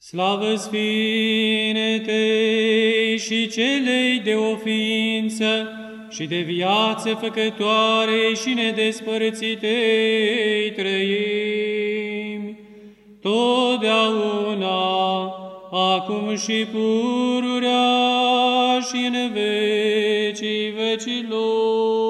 Slavă Sfinetei și celei de o și de viață făcătoare și nedespărțitei trăim, totdeauna, acum și pururea și în vecii vecilor.